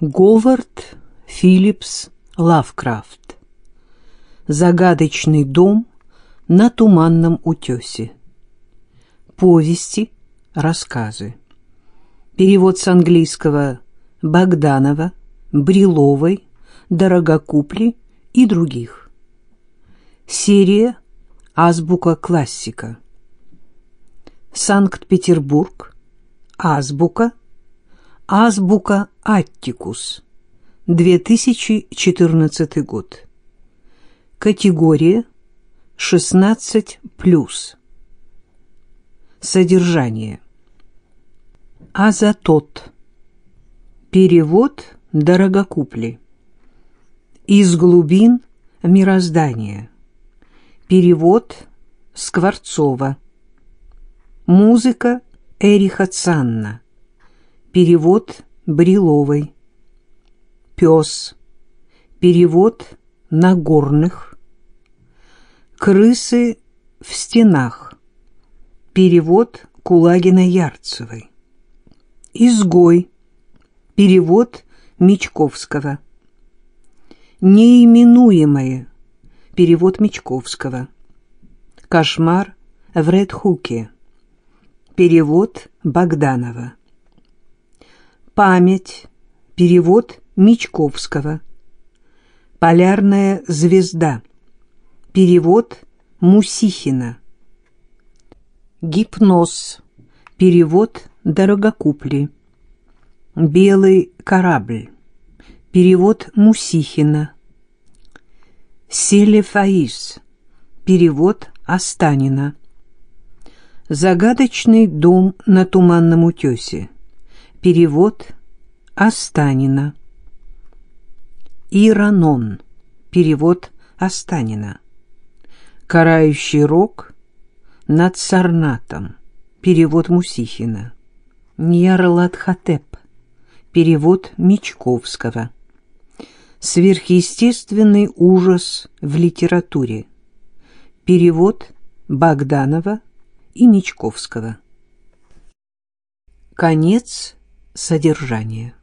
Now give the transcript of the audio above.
Говард Филлипс Лавкрафт. Загадочный дом на туманном утесе. Повести, рассказы. Перевод с английского Богданова, Бриловой, Дорогокупли и других. Серия «Азбука классика». Санкт-Петербург. Азбука. Азбука Аттикус. 2014 год. Категория 16+. Содержание. Азотот. Перевод Дорогокупли. Из глубин мироздания. Перевод Скворцова. Музыка Эриха Цанна. Перевод Бриловой. Пес. Перевод Нагорных. Крысы в стенах. Перевод Кулагина-Ярцевой. Изгой. Перевод Мечковского. Неименуемое. Перевод Мечковского. Кошмар в Редхуке. Перевод Богданова. Память. Перевод Мечковского. Полярная звезда. Перевод Мусихина. Гипноз. Перевод Дорогокупли. Белый корабль. Перевод Мусихина. Селефаис. Перевод Останина. Загадочный дом на Туманном утесе. Перевод Останина. Иранон. Перевод Останина. Карающий рог над Сарнатом. Перевод Мусихина. Ньярлатхотеп. Перевод Мечковского. Сверхъестественный ужас в литературе. Перевод Богданова и Мечковского. Конец содержания.